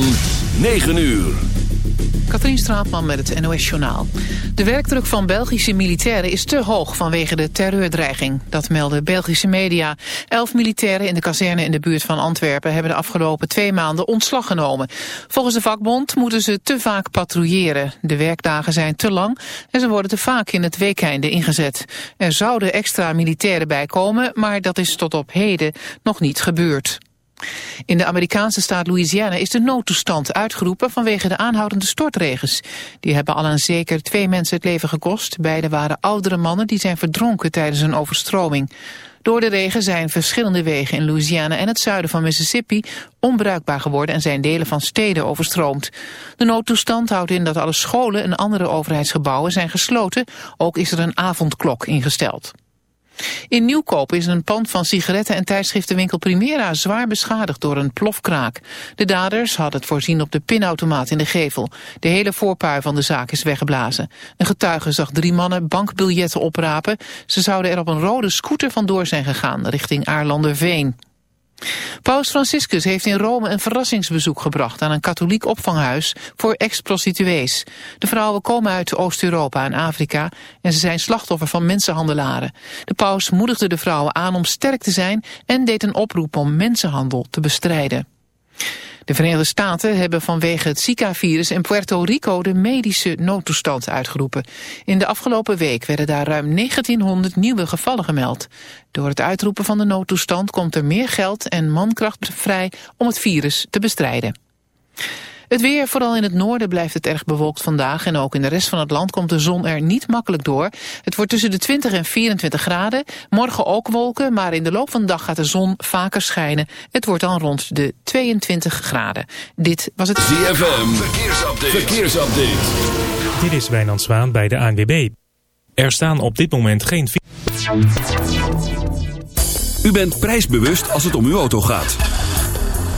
van 9 uur. Katrien Straatman met het NOS-journaal. De werkdruk van Belgische militairen is te hoog vanwege de terreurdreiging. Dat melden Belgische media. Elf militairen in de kazerne in de buurt van Antwerpen... hebben de afgelopen twee maanden ontslag genomen. Volgens de vakbond moeten ze te vaak patrouilleren. De werkdagen zijn te lang en ze worden te vaak in het weekeinde ingezet. Er zouden extra militairen bij komen, maar dat is tot op heden nog niet gebeurd. In de Amerikaanse staat Louisiana is de noodtoestand uitgeroepen vanwege de aanhoudende stortregens. Die hebben al aan zeker twee mensen het leven gekost. Beide waren oudere mannen die zijn verdronken tijdens een overstroming. Door de regen zijn verschillende wegen in Louisiana en het zuiden van Mississippi onbruikbaar geworden en zijn delen van steden overstroomd. De noodtoestand houdt in dat alle scholen en andere overheidsgebouwen zijn gesloten. Ook is er een avondklok ingesteld. In Nieuwkoop is een pand van sigaretten- en tijdschriftenwinkel Primera zwaar beschadigd door een plofkraak. De daders hadden het voorzien op de pinautomaat in de gevel. De hele voorpui van de zaak is weggeblazen. Een getuige zag drie mannen bankbiljetten oprapen. Ze zouden er op een rode scooter vandoor zijn gegaan richting Aarlanderveen. Paus Franciscus heeft in Rome een verrassingsbezoek gebracht aan een katholiek opvanghuis voor ex-prostituees. De vrouwen komen uit Oost-Europa en Afrika en ze zijn slachtoffer van mensenhandelaren. De paus moedigde de vrouwen aan om sterk te zijn en deed een oproep om mensenhandel te bestrijden. De Verenigde Staten hebben vanwege het Zika-virus in Puerto Rico de medische noodtoestand uitgeroepen. In de afgelopen week werden daar ruim 1900 nieuwe gevallen gemeld. Door het uitroepen van de noodtoestand komt er meer geld en mankracht vrij om het virus te bestrijden. Het weer, vooral in het noorden, blijft het erg bewolkt vandaag... en ook in de rest van het land komt de zon er niet makkelijk door. Het wordt tussen de 20 en 24 graden. Morgen ook wolken, maar in de loop van de dag gaat de zon vaker schijnen. Het wordt dan rond de 22 graden. Dit was het... ZFM, verkeersupdate. verkeersupdate. Dit is Wijnand Zwaan bij de ANWB. Er staan op dit moment geen... U bent prijsbewust als het om uw auto gaat.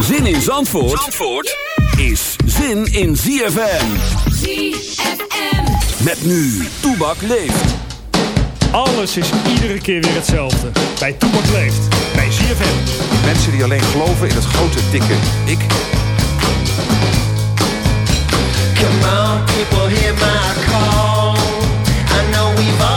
Zin in Zandvoort, Zandvoort is zin in ZFM. ZFM. Met nu, Toebak leeft. Alles is iedere keer weer hetzelfde. Bij Toebak leeft. Bij ZFM. Mensen die alleen geloven in het grote, dikke ik. Come on, people, hear my call. I know we've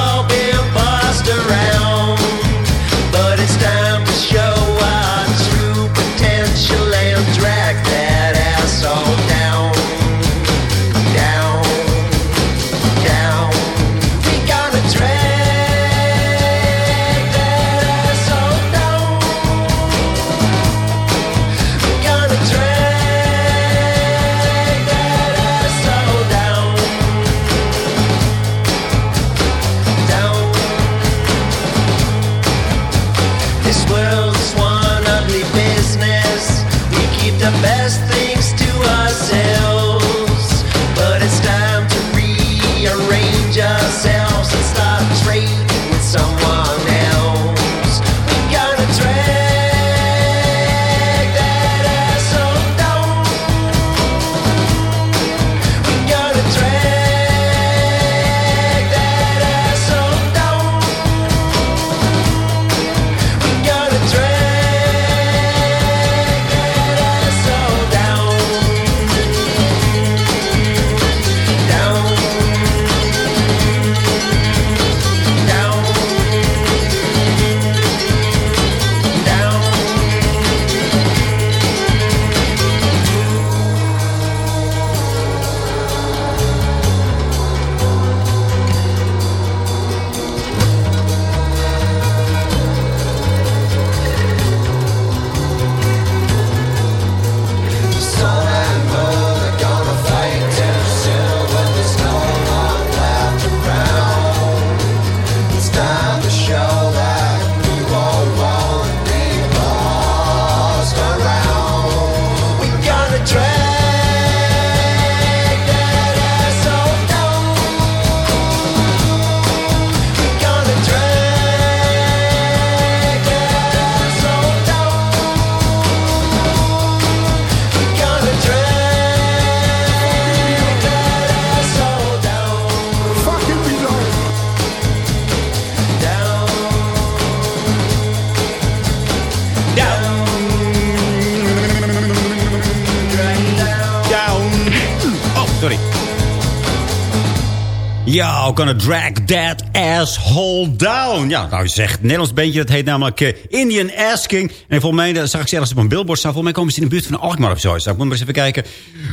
Het drag that asshole down? Ja, nou, je zegt Nederlands bandje, dat heet namelijk eh, Indian Asking. En volgens mij, zag ik ze ergens op een billboard staan. Volgens mij komen ze in de buurt van Alkmaar of zo. Dus ik moet maar eens even kijken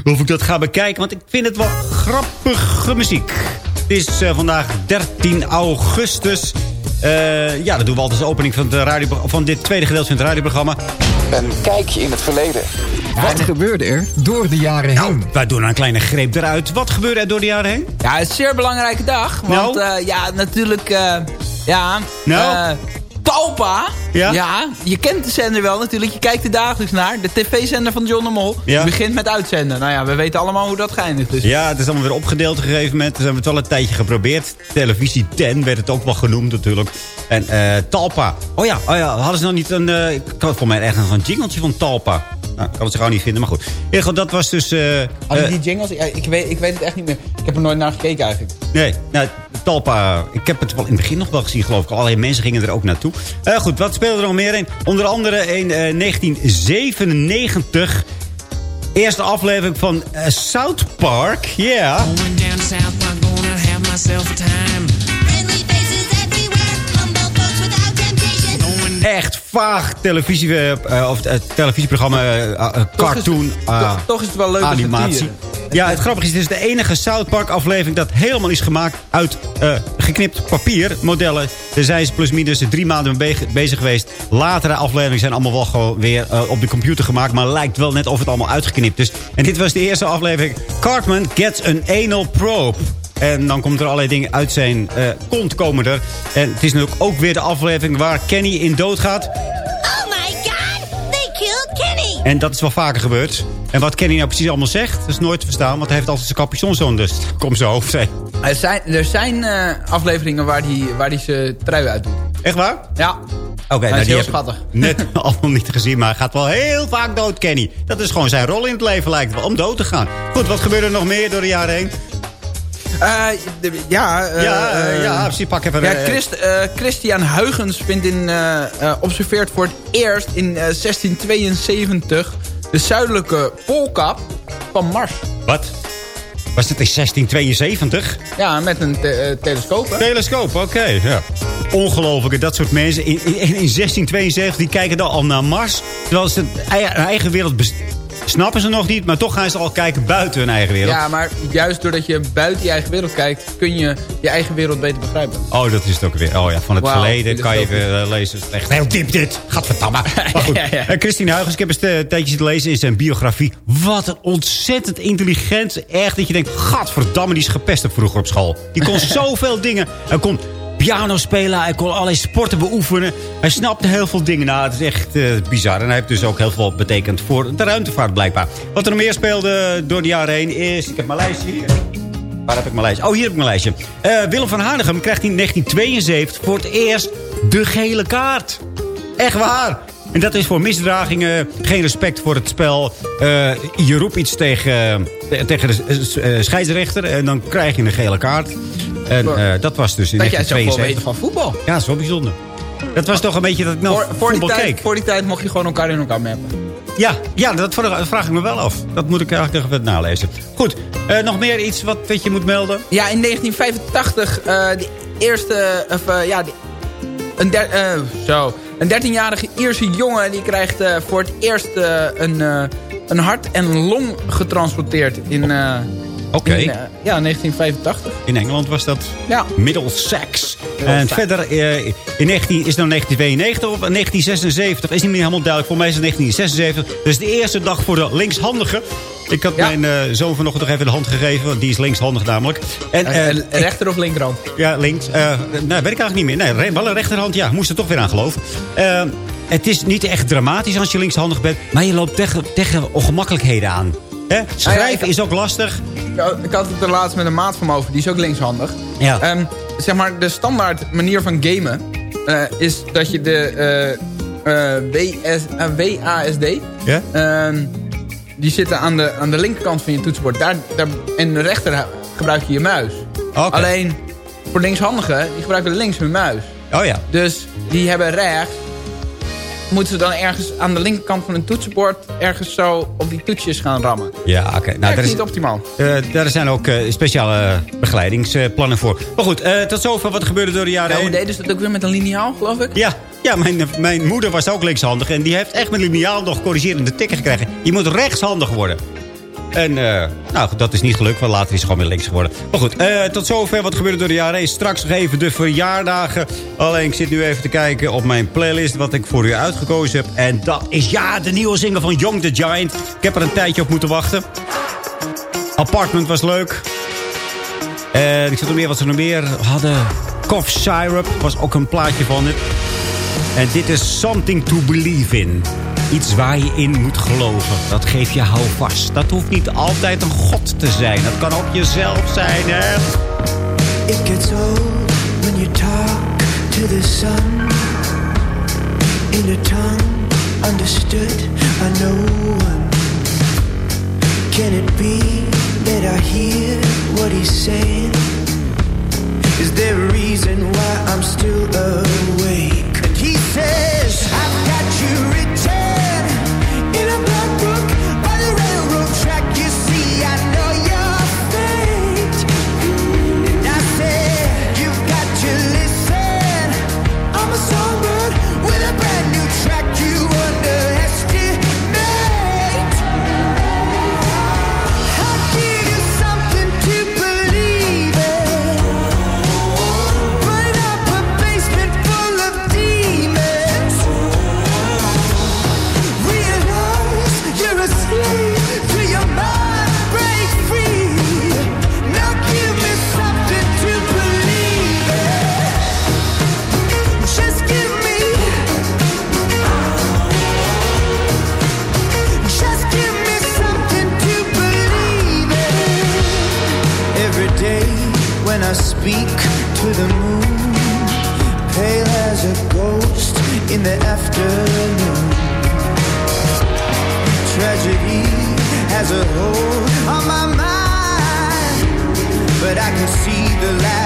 of ik dat ga bekijken. Want ik vind het wel grappige muziek. Het is uh, vandaag 13 augustus. Uh, ja, dat doen we altijd als opening van, de radio, van dit tweede gedeelte van het radioprogramma. Een kijkje in het verleden. Wat gebeurde er door de jaren nou, heen? Wij doen een kleine greep eruit. Wat gebeurde er door de jaren heen? Ja, het is een zeer belangrijke dag. Want Nou? uh, ja, natuurlijk... Uh, ja, Nou? Talpa. Ja? je kent de zender wel natuurlijk. Je kijkt er dagelijks naar. De tv-zender van John de Mol. Ja. Die begint met uitzenden. Nou ja, we weten allemaal hoe dat geëindigd is. Ja, het is allemaal weer opgedeeld op een gegeven moment. Dus hebben we het wel een tijdje geprobeerd. Televisie 10 werd het ook wel genoemd natuurlijk. En uh, Talpa. Oh ja, oh ja, hadden ze nog niet een... Uh, ik had voor mij ergens een jingeltje van Talpa. Nou, ik kan het gauw niet vinden, maar goed. Ja, goed dat was dus... Uh, Hadden die jingles? Ja, ik, weet, ik weet het echt niet meer. Ik heb er nooit naar gekeken eigenlijk. Nee, nou, Talpa... Ik heb het wel in het begin nog wel gezien, geloof ik. Allerlei mensen gingen er ook naartoe. Uh, goed, wat speelde er nog meer in? Onder andere in uh, 1997... Eerste aflevering van uh, South Park. Ja. Yeah. Echt vaag televisie, uh, of, uh, televisieprogramma, uh, cartoon, toch is, toch, toch is het wel leuk animatie. Ja, het grappige is, het is de enige South Park aflevering dat helemaal is gemaakt uit geknipt papier, modellen. Daar zijn ze plus minus drie maanden mee bezig geweest. Latere afleveringen zijn allemaal wel gewoon weer op de computer gemaakt, maar lijkt wel net of het allemaal uitgeknipt is. En dit was de eerste aflevering. Cartman gets an anal probe. En dan komt er allerlei dingen uit zijn uh, kont komen er. En het is natuurlijk ook weer de aflevering waar Kenny in doodgaat. Oh my god, they killed Kenny. En dat is wel vaker gebeurd. En wat Kenny nou precies allemaal zegt, dat is nooit te verstaan. Want hij heeft altijd zijn capuchon zo dus kom zijn hoofd heen. Er zijn, er zijn uh, afleveringen waar hij waar die zijn trui uit doet. Echt waar? Ja. Oké, okay, nou, die heel schattig. net allemaal niet gezien, maar hij gaat wel heel vaak dood, Kenny. Dat is gewoon zijn rol in het leven, lijkt het wel, om dood te gaan. Goed, wat gebeurde er nog meer door de jaren heen? Uh, ja, uh, ja, uh, ja, precies. Pak even. Ja, Christ, Christian Huygens vindt in, observeert voor het eerst in 1672 de zuidelijke poolkap van Mars. Wat? Was het in 1672? Ja, met een te telescoop. Hè? Telescoop, oké. Okay, ja. Ongelooflijk, dat soort mensen. In, in, in, 1672 die kijken dan al naar Mars. Terwijl ze hun eigen wereld snappen ze nog niet, maar toch gaan ze al kijken buiten hun eigen wereld. Ja, maar juist doordat je buiten je eigen wereld kijkt... kun je je eigen wereld beter begrijpen. Oh, dat is het ook weer. Oh ja, van het wow, verleden kan je weer uh, lezen. Het is echt heel diep dit. Gadverdamme. Maar goed, ja, ja. Uh, Christine Huygens, ik heb eens een tijdje zitten lezen in zijn biografie. Wat een ontzettend intelligent. Echt dat je denkt, gadverdamme, die is gepest vroeger op school. Die kon zoveel dingen. Hij kon piano spelen. Hij kon allerlei sporten beoefenen. Hij snapte heel veel dingen. Nou, het is echt uh, bizar. En hij heeft dus ook heel veel betekend voor de ruimtevaart blijkbaar. Wat er nog meer speelde door de jaren heen is... Ik heb mijn lijstje hier. Waar heb ik mijn lijstje? Oh, hier heb ik mijn lijstje. Uh, Willem van Hanegem krijgt in 1972 voor het eerst de gele kaart. Echt waar. En dat is voor misdragingen, geen respect voor het spel. Uh, je roept iets tegen, tegen de scheidsrechter en dan krijg je een gele kaart. En uh, dat was dus in dat 1972. jij weten van voetbal. Ja, dat is wel bijzonder. Dat was toch een beetje dat ik nou voor, voor die tijd, keek. Voor die tijd mocht je gewoon elkaar in elkaar mappen. Ja, ja dat vraag ik me wel af. Dat moet ik eigenlijk nog even nalezen. Goed, uh, nog meer iets wat, wat je moet melden? Ja, in 1985, uh, de eerste... Of, ja, die, een, der, zo, een 13-jarige Ierse jongen... die krijgt voor het eerst een, een hart en long getransporteerd in... Oké. Okay. ja, 1985. In Engeland was dat ja. Middlesex. En verder uh, in 19, is het nou 1992 of 1976? Is niet meer helemaal duidelijk. Voor mij is het 1976. Dus de eerste dag voor de linkshandigen. Ik had ja. mijn uh, zoon vanochtend nog even de hand gegeven. Want die is linkshandig namelijk. En, uh, rechter of linkerhand? Ja, links. nou, weet ik eigenlijk niet meer. Nee, wel een rechterhand. Ja, moest er toch weer aan geloven. het is niet echt dramatisch als je linkshandig bent. Maar je loopt tegen, tegen ongemakkelijkheden aan. Hè? Schrijven ah, ja, is ook lastig. Ik had het er laatst met een maat van me over. Die is ook linkshandig. Ja. Um, zeg maar, de standaard manier van gamen... Uh, is dat je de uh, WS, WASD... Ja? Um, die zitten aan de, aan de linkerkant van je toetsenbord. Daar, daar, en de rechter gebruik je je muis. Okay. Alleen voor linkshandigen, die gebruiken links hun muis. Oh ja. Dus die hebben rechts moeten ze dan ergens aan de linkerkant van hun toetsenbord... ergens zo op die toetsjes gaan rammen. Ja, oké. Nou, dat is niet optimaal. eh, daar zijn ook eh, speciale begeleidingsplannen voor. Maar goed, eh, tot zover wat er gebeurde door de jaren Ja, hoe heen. deden ze dat ook weer met een liniaal, geloof ik? Ja, ja mijn, mijn moeder was ook linkshandig. En die heeft echt met liniaal nog corrigerende tikken gekregen. Je moet rechtshandig worden. En eh, nou, dat is niet gelukt, want later is ze gewoon weer links geworden. Maar goed, eh, tot zover wat gebeurde door de jaren. Straks nog even de verjaardagen. Alleen, ik zit nu even te kijken op mijn playlist... wat ik voor u uitgekozen heb. En dat is, ja, de nieuwe single van Young the Giant. Ik heb er een tijdje op moeten wachten. Apartment was leuk. En ik zat nog meer wat ze nog meer hadden. Cough Syrup was ook een plaatje van het. En dit is Something to Believe in. Iets waar je in moet geloven. Dat geef je houvast. Dat hoeft niet altijd een god te zijn. Dat kan ook jezelf zijn, hè? It gets old when you talk to the sun in a tongue understood by no one. Can it be that I hear what he's saying? Is there a reason why I'm still awake? And he says, I've got you speak to the moon, pale as a ghost in the afternoon. Tragedy has a hold on my mind, but I can see the light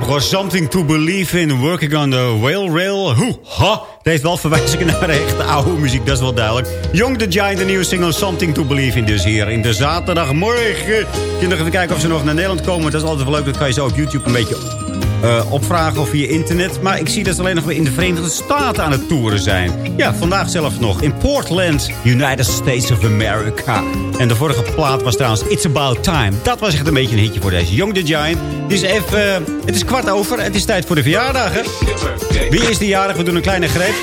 grappig. Something to believe in. Working on the whale rail. Hoe, ha. Heeft wel verwijzingen naar echte oude muziek, dat is wel duidelijk. Young the Giant, de nieuwe single Something to Believe in. Dus hier in de zaterdagmorgen. Kunt nog even kijken of ze nog naar Nederland komen. Dat is altijd wel leuk. Dat kan je zo op YouTube een beetje eh, opvragen of via internet. Maar ik zie dat ze alleen nog weer in de Verenigde Staten aan het toeren zijn. Ja, vandaag zelfs nog. In Portland, United States of America. En de vorige plaat was trouwens It's About Time. Dat was echt een beetje een hitje voor deze Young the Giant. Het is, even, eh, het is kwart over. Het is tijd voor de verjaardagen. Wie is de jarig? We doen een kleine greep.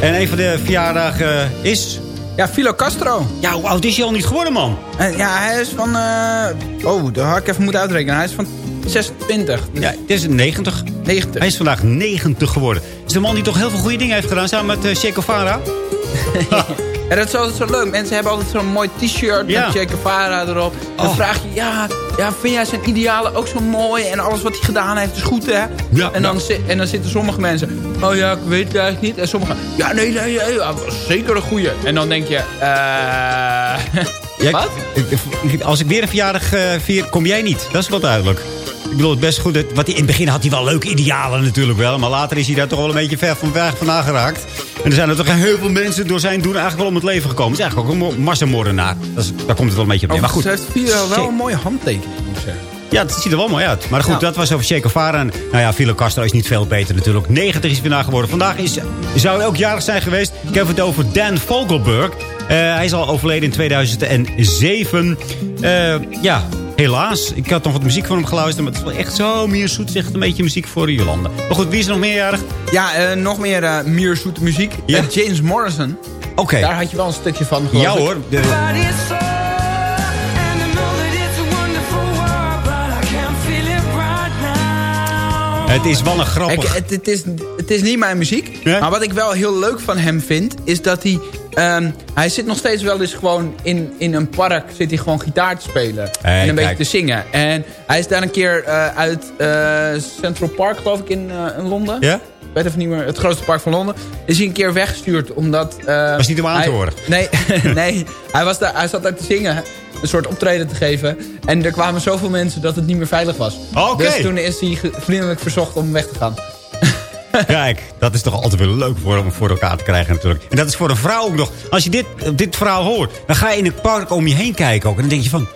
En een van de verjaardagen is... Ja, Filo Castro. Ja, hoe oud is hij al niet geworden, man? Eh, ja, hij is van... eh, oh, dat had ik even moeten uitrekenen. Hij is van 26. Ja, het is 90. 90. Hij is vandaag 90 geworden. Is de man die toch heel veel goede dingen heeft gedaan samen met uh, Che Guevara? Ja, dat is altijd zo leuk. Mensen hebben altijd zo'n mooi t-shirt Ja. met Che Guevara erop. Dan Oh. vraag je, ja, ja, vind jij zijn idealen ook zo mooi? En alles wat hij gedaan heeft is goed, hè? Ja, en, dan, zi- en dan zitten sommige mensen, oh ja, ik weet het eigenlijk niet. En sommigen, ja, nee, nee, nee, ja, was zeker een goeie. En dan denk je, eh... Wat? ik- als ik weer een verjaardag eh, vier, kom jij niet. Dat is wel duidelijk. Ik bedoel, het best goed. dat- Wat hij, in het begin had hij wel leuke idealen natuurlijk wel. Maar later is hij daar toch wel een beetje ver van weg vandaan geraakt. En er zijn er toch heel veel mensen door zijn doen eigenlijk wel om het leven gekomen. Het is eigenlijk ook een mo- massamoordenaar. Dat daar komt het wel een beetje op neer. Maar goed, Ze heeft Fidel wel een mooie handtekening, moet ik zeggen. ja, het ziet er wel mooi uit. Maar goed, Ja. dat was over Che Guevara. En, nou ja, Fidel Castro is niet veel beter natuurlijk. 90 is hij vandaag geworden. Vandaag is, zou hij ook jarig zijn geweest. Ik heb het over Dan Vogelberg. Eh, hij is al overleden in 2007. Eh, ja, helaas. Ik had nog wat muziek van hem geluisterd. Maar het is wel echt zo meer zoet. Zegt een beetje muziek voor Jolanda. Maar goed, wie is er nog meerjarig? Ja, eh, nog meer eh meer zoete muziek. Ja. Eh, James Morrison. Oké. Daar had je wel een stukje van, geloof Ja ik. hoor. De, het is wel een Ik, grappig... het, het, is, het is niet mijn muziek. Ja? Maar wat ik wel heel leuk van hem vind... is dat hij... ehm, hij zit nog steeds wel eens gewoon in, in een park... zit hij gewoon gitaar te spelen. Hey, en een kijk. beetje te zingen. En hij is daar een keer eh, uit eh, Central Park, geloof ik, in, eh, in Londen. Ja? Ik weet even niet meer. Het grootste park van Londen. Is hij een keer weggestuurd omdat... Was niet om aan te horen? Nee, nee hij, was daar, hij zat daar te zingen. Een soort optreden te geven. En er kwamen zoveel mensen dat het niet meer veilig was. Dus toen is hij vriendelijk verzocht om weg te gaan. Kijk, dat is toch altijd wel leuk voor, om voor elkaar te krijgen natuurlijk. En dat is voor een vrouw ook nog. Als je dit, dit verhaal hoort, dan ga je in het park om je heen kijken ook. En dan denk je van,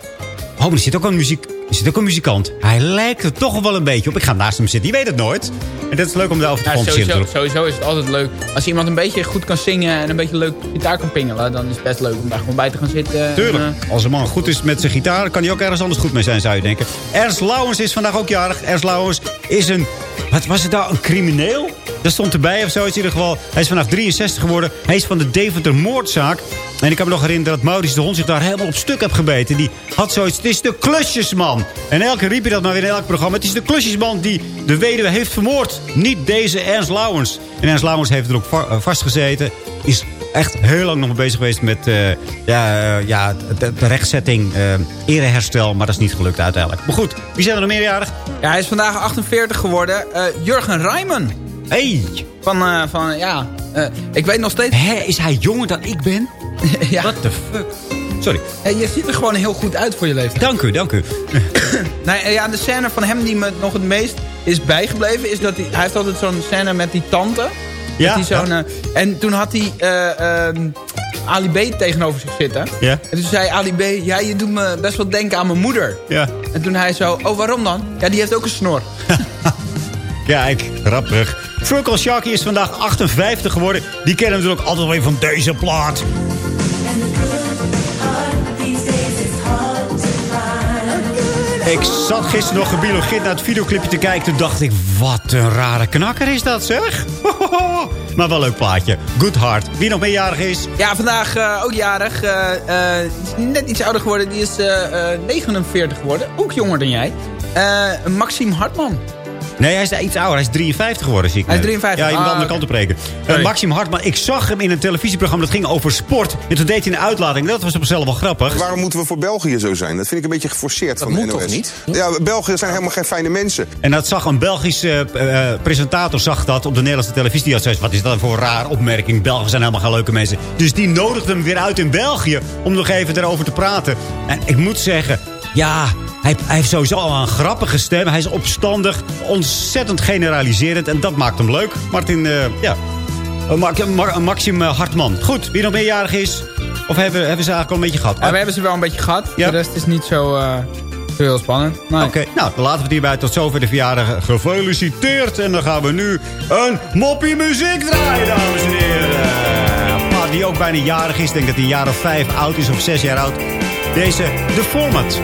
oh, er zit ook een, muziek, er zit ook een muzikant. Hij lijkt er toch wel een beetje op. Ik ga naast hem zitten, je weet het nooit. En dat is leuk om daarover te Ja, sowieso, sowieso is het altijd leuk. Als iemand een beetje goed kan zingen en een beetje leuk gitaar kan pingelen... dan is het best leuk om daar gewoon bij te gaan zitten. en, Tuurlijk. eh, Als een man goed is met zijn gitaar, kan hij ook ergens anders goed mee zijn, zou je denken. Ernst Lauwens is vandaag ook jarig. Ernst Lauwens is een, wat was het nou, een crimineel? Dat stond erbij of zo in ieder geval. Hij is vandaag 63 geworden. Hij is van de Deventer moordzaak. En ik kan me nog herinneren dat Maurice de Hond zich daar helemaal op stuk heeft gebeten. Die had zoiets, het is de klusjesman. En elke riep je dat maar weer in elk programma. Het is de klusjesman die de weduwe heeft vermoord. Niet deze Ernst Lauwens. En Ernst Lauwens heeft er ook va- eh, vastgezeten. Is echt heel lang nog mee bezig geweest met eh, ja, eh, ja, de, de rechtzetting, eh ereherstel. Maar dat is niet gelukt uiteindelijk. Maar goed, wie zijn er nog meerjarig? ja, hij is vandaag 48 geworden. Jurgen Rijman. Hey, Van, van ja... ik weet nog steeds... hè, is hij jonger dan ik ben? ja, What the fuck? Sorry. eh, je ziet er gewoon heel goed uit voor je leeftijd. Dank u, dank u. Eh, ja, de scène van hem die me nog het meest is bijgebleven... is dat hij... Hij heeft altijd zo'n scène met die tante... Ja, eh, en toen had hij ehm, Ali B tegenover zich zitten. Ja. En toen zei Ali B, ja, je doet me best wel denken aan mijn moeder. Ja. En toen hij zo, oh, waarom dan? Ja, die heeft ook een snor. Kijk, grappig. Frugal Sharky is vandaag 58 geworden. Die kennen natuurlijk altijd wel weer van deze plaat. Ik zat gisteren nog gebiologeerd naar het videoclipje te kijken. Toen dacht ik, wat een rare knakker is dat zeg. maar wel een leuk plaatje. Good Heart. Wie nog meerjarig is? Ja, vandaag eh, ook jarig. die is net iets ouder geworden. Die is eh, eh, 49 geworden. Ook jonger dan jij. Maxime Hartman. Nee, hij is iets ouder. Hij is 53 geworden, zie ik. Hij is net. 53. Ja, je moet de Ah, andere oké. kant op rekenen. Sorry. Maxim Hartman, ik zag hem in een televisieprogramma. Dat ging over sport. En toen deed hij een uitlating. Dat was op zichzelf wel grappig. Waarom moeten we voor België zo zijn? Dat vind ik een beetje geforceerd van de moet NOS. toch niet? Ja, België zijn helemaal geen fijne mensen. En dat zag een Belgische eh, eh, presentator zag dat op de Nederlandse televisie. Die had zoiets, wat is dat voor een raar opmerking? Belgen zijn helemaal geen leuke mensen. Dus die nodigde hem weer uit in België om nog even erover te praten. En ik moet zeggen, ja, hij, hij heeft sowieso al een grappige stem. Hij is opstandig, ontzettend generaliserend. En dat maakt hem leuk. Martin, eh, ja, eh, Ma- Maxim eh, Hartman. Goed, wie nog meerjarig is? Of hebben, hebben ze eigenlijk al een beetje gehad? Ja, we hebben ze wel een beetje gehad. Ja. De rest is niet zo, eh, zo heel spannend. Nee. Oké, nou, dan laten we het hierbij. Tot zover de verjaardag gefeliciteerd. En dan gaan we nu een moppie muziek draaien, dames en heren. Plaat die ook bijna jarig is. Denk dat hij een jaar of vijf oud is, of zes jaar oud. Deze, The Format.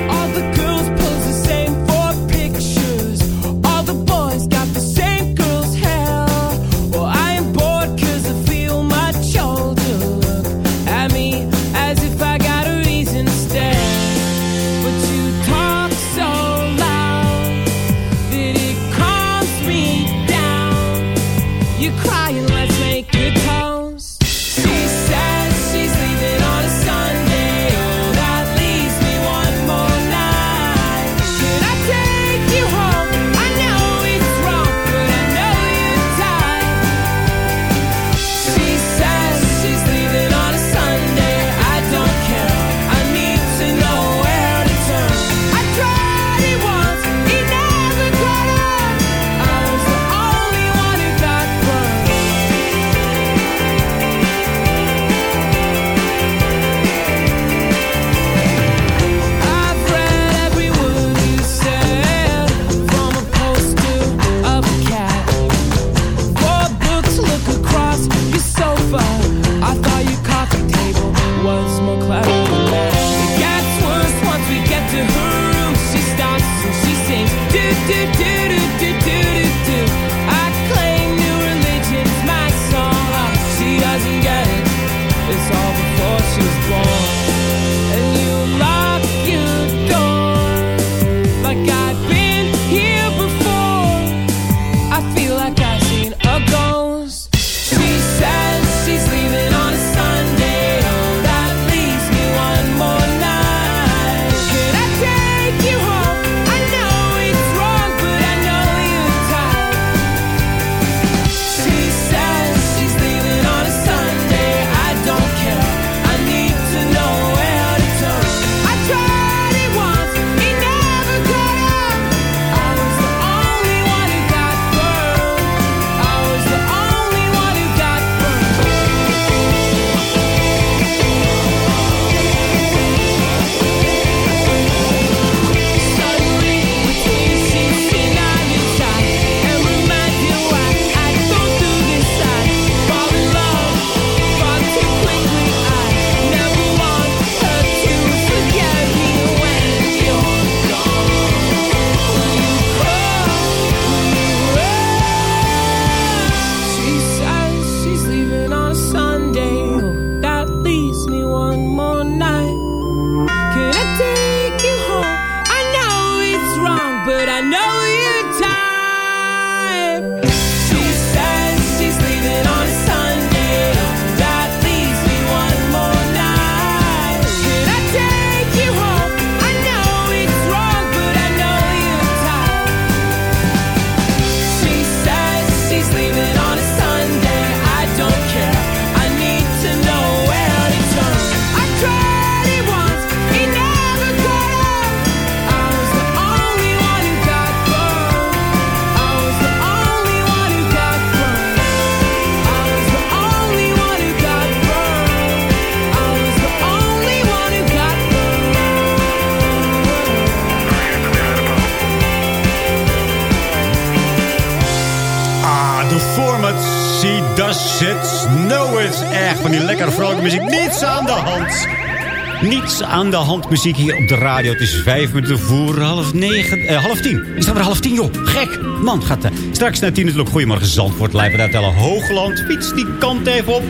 Aan de hand muziek hier op de radio. Het is vijf minuten voor half negen. eh, half tien. Is dat weer half tien, joh? Gek. Man, gaat eh, straks naar tien natuurlijk. Goedemorgen, Zandvoort. Lijven uit Tellen Hoogland. Fiets die kant even op.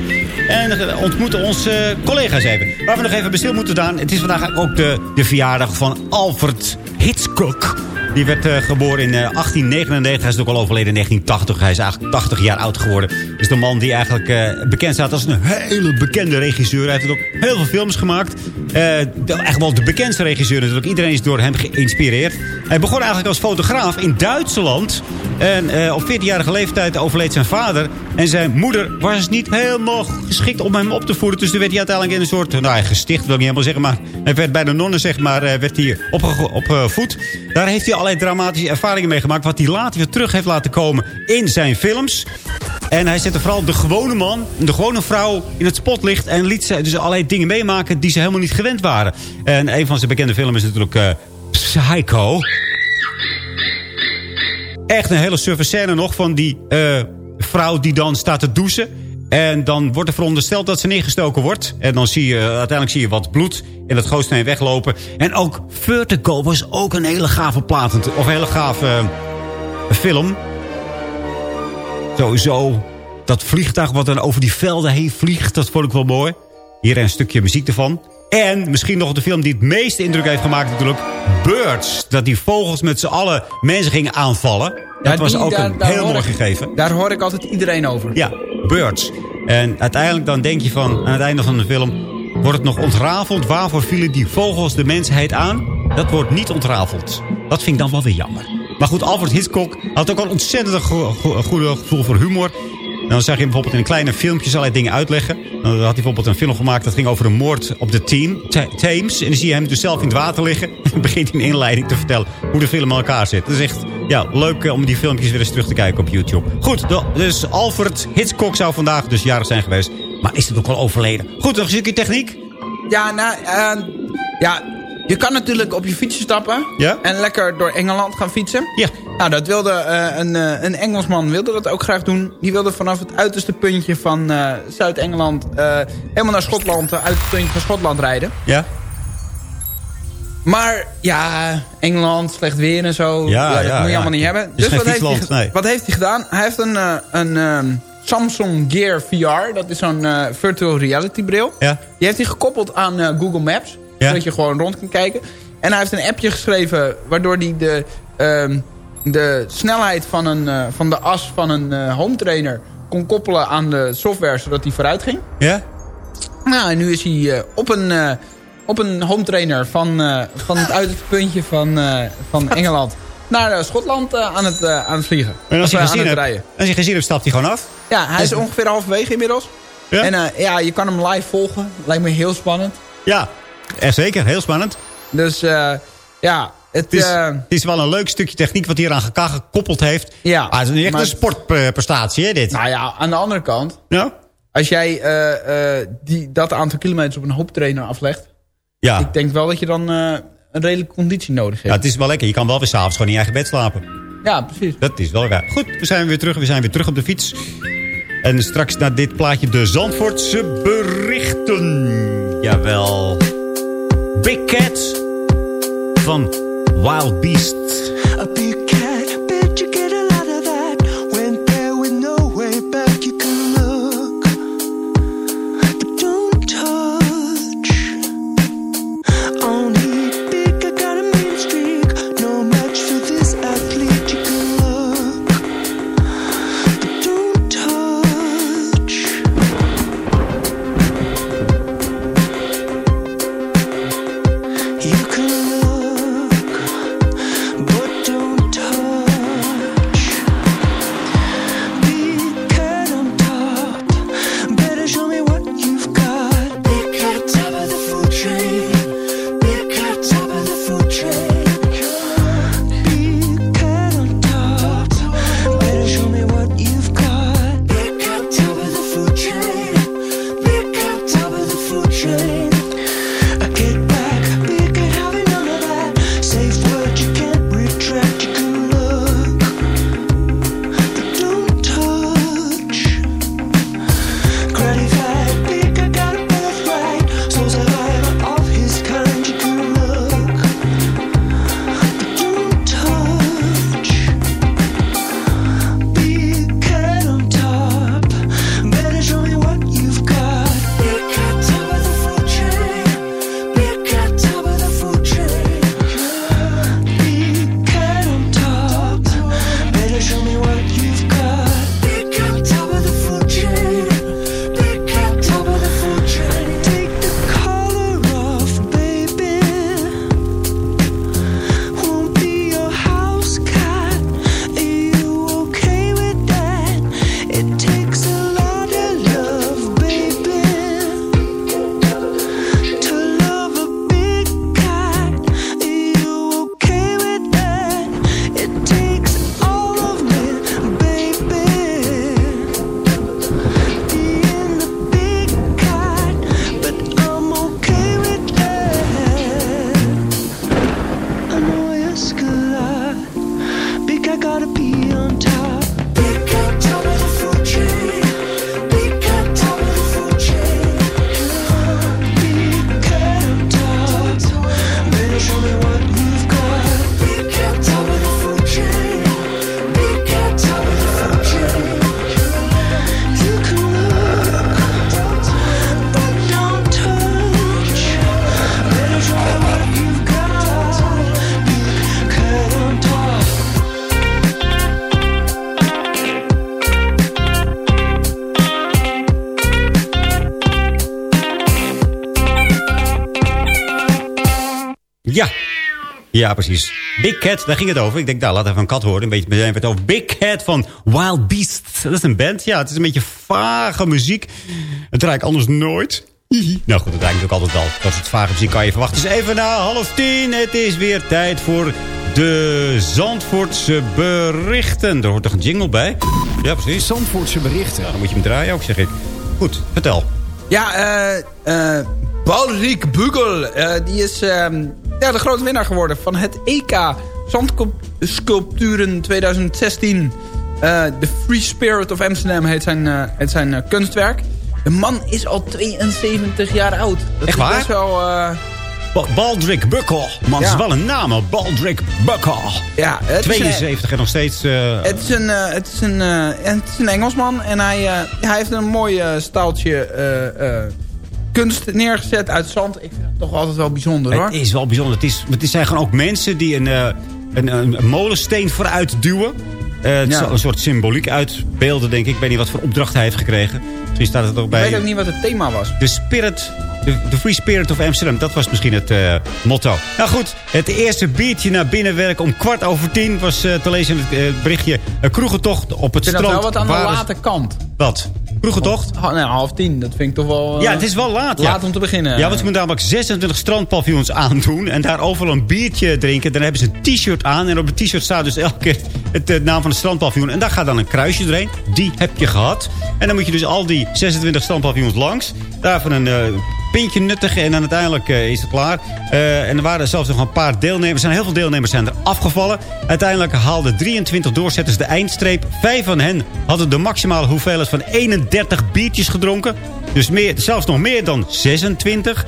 En eh, ontmoeten onze collega's even. Waar we nog even bij stil moeten staan. Het is vandaag ook de, de verjaardag van Alfred Hitchcock. Die werd eh, geboren in eh, 1899. Hij is ook al overleden in 1980. Hij is eigenlijk 80 jaar oud geworden. Dus de man die eigenlijk eh, bekend staat als een hele bekende regisseur. Hij heeft ook heel veel films gemaakt. Eh, de, echt wel de bekendste regisseur natuurlijk. Iedereen is door hem geïnspireerd. Hij begon eigenlijk als fotograaf in Duitsland. En eh, op 14-jarige leeftijd overleed zijn vader. En zijn moeder was niet helemaal geschikt om hem op te voeden. Dus toen werd hij uiteindelijk in een soort, nou gesticht wil ik niet helemaal zeggen. Maar hij werd bij de nonnen zeg maar, eh, werd hij opge- opgevoed. Daar heeft hij allerlei dramatische ervaringen mee gemaakt. Wat hij later weer terug heeft laten komen in zijn films. En hij zette vooral de gewone man, de gewone vrouw in het spotlicht. En liet ze dus allerlei dingen meemaken die ze helemaal niet gewend waren. En een van zijn bekende films is natuurlijk eh, Psycho. Echt een hele surfe scène nog van die eh, vrouw die dan staat te douchen. En dan wordt er verondersteld dat ze neergestoken wordt. En dan zie je, uiteindelijk zie je wat bloed in het gootsteen weglopen. En ook Vertigo was ook een hele gave plaat. Of een hele gave eh, film. Sowieso dat vliegtuig wat dan over die velden heen vliegt. Dat vond ik wel mooi. Hier een stukje muziek ervan. En misschien nog de film die het meeste indruk heeft gemaakt natuurlijk. Birds. Dat die vogels met z'n allen mensen gingen aanvallen. Dat Ja, was die- ook daar- een daar heel mooi ik- gegeven. Daar hoor ik altijd iedereen over. Ja, Birds. En uiteindelijk dan denk je van, aan het einde van de film... wordt het nog ontrafeld. Waarvoor vielen die vogels de mensheid aan? Dat wordt niet ontrafeld. Dat vind ik dan wel weer jammer. Maar goed, Alfred Hitchcock had ook al ontzettend een go- go- goede gevoel voor humor. Dan zag je bijvoorbeeld in kleine filmpjes allerlei dingen uitleggen. Dan had hij bijvoorbeeld een film gemaakt dat ging over een moord op de team, Tha- Thames. En dan zie je hem dus zelf in het water liggen. En dan begint hij een inleiding te vertellen hoe de film in elkaar zit. Dat is echt ja, leuk eh, om die filmpjes weer eens terug te kijken op YouTube. Goed, dus Alfred Hitchcock zou vandaag dus jarig zijn geweest. Maar is het ook al overleden? Goed, nog een stukje techniek. Ja, nou, eh, ja, je kan natuurlijk op je fietsje stappen. Ja. En lekker door Engeland gaan fietsen. Ja. Nou, dat wilde eh, een, eh, een Engelsman wilde dat ook graag doen. Die wilde vanaf het uiterste puntje van eh, Zuid-Engeland... helemaal naar Schotland, uh, uiterste puntje van Schotland rijden. Ja. Maar ja, Engeland, slecht weer en zo. Ja, dat ja, moet je allemaal niet hebben. Het geen wat heeft, hij, nee. wat heeft hij gedaan? Hij heeft een, een ehm, Samsung Gear VR. Dat is zo'n virtual reality bril. Ja. Die heeft hij gekoppeld aan Google Maps. Ja. Zodat je gewoon rond kan kijken. En hij heeft een appje geschreven waardoor hij de, ehm, de snelheid van, een, eh, van de as van een eh, home trainer kon koppelen aan de software zodat hij vooruit ging. Ja? Nou, en nu is hij eh, op een, op een home trainer van, van het uiterste puntje van, van Engeland naar Schotland aan, het, aan het vliegen. En als je, gezien hebt, rijden. als je gezien hebt, stapt hij gewoon af. Ja, hij is ongeveer halverwege inmiddels. Ja? En ja, je kan hem live volgen. Lijkt me heel spannend. Ja, eh, zeker. Heel spannend. Dus ja, het... Het is, eh, het is wel een leuk stukje techniek wat hij eraan geka- gekoppeld heeft. Ja, Maar het is niet echt maar- een sportprestatie, hè, dit. nou ja, aan de andere kant... Ja? Als jij eh, eh, die, dat aantal kilometers op een hoop trainer aflegt... Ja. Ik denk wel dat je dan een redelijke conditie nodig ja, hebt. het is wel lekker. Je kan wel weer s'avonds gewoon in je eigen bed slapen. Ja, precies. Dat is wel raar. Goed, we zijn weer terug. We zijn weer terug op de fiets. En straks naar dit plaatje de Zandvoortse berichten. Jawel. Big Cat van Wild Beast. Ja, precies. Big Cat, daar ging het over. Ik denk, nou, laat even een kat worden. Een beetje meteen het over Big Cat van Wild Beasts. Dat is een band. Ja, het is een beetje vage muziek. Het draait anders nooit. Nou goed, dat draait natuurlijk altijd wel. Dat soort vage muziek kan je verwachten. Dus even na half tien. Het is weer tijd voor de Zandvoortse berichten. Er hoort toch een jingle bij? Ja, precies. Zandvoortse berichten. Ja, dan moet je hem draaien ook, zeg ik. Goed, vertel. Ja, eh... eh Balrik Bugel, eh, die is ehm, ja, de grote winnaar geworden van het EK Zandsculpturen 2016. Eh, The Free Spirit of Amsterdam heet zijn, eh, heet zijn eh, kunstwerk. De man is al 72 jaar oud. Dat Echt is waar? best wel... eh, Ba- Baldrick Buckle. Man, Ja. is wel een naam. Baldrick Buckle. ja, het is een- 72 en nog steeds... Het is een, het is een, het is een Engelsman en hij, hij heeft een mooi staaltje kunst neergezet uit zand. Ik vind het toch altijd wel bijzonder hoor. Het is wel bijzonder. Het, is, het zijn gewoon ook mensen die een, eh, een, een, een molensteen vooruit duwen. Eh, het Ja. zal een soort symboliek uitbeelden, denk ik. Ik weet niet wat voor opdracht hij heeft gekregen. Misschien staat het ook Ik bij... weet ook niet wat het thema was. De Spirit, de, Free Spirit of Amsterdam. Dat was misschien het eh, motto. Nou goed, het eerste biertje naar binnen werken om kwart over tien... was te lezen in het berichtje... Een kroegentocht op het Ik vind dat strand. wel wat aan de late kant. Wat? Kroegentocht? Ha- nee, half tien, dat vind ik toch wel... Ja, het is wel laat. Laat ja. om te beginnen. Ja, want ze moeten namelijk 26 strandpaviljoens aandoen. En daar overal een biertje drinken. Dan hebben ze een t-shirt aan. En op het t-shirt staat dus elke keer het, eh, naam van het strandpaviljoen. En daar gaat dan een kruisje doorheen. Die heb je gehad. En dan moet je dus al die 26 strandpaviljoens langs. Daarvan een eh, pintje nuttigen. En dan uiteindelijk eh, is het klaar. Eh, en er waren zelfs nog een paar deelnemers. Er zijn heel veel deelnemers zijn er afgevallen. Uiteindelijk haalden 23 doorzetters de eindstreep. Vijf van hen hadden de maximale hoeveelheid van 31 biertjes gedronken. Dus meer, zelfs nog meer dan 26.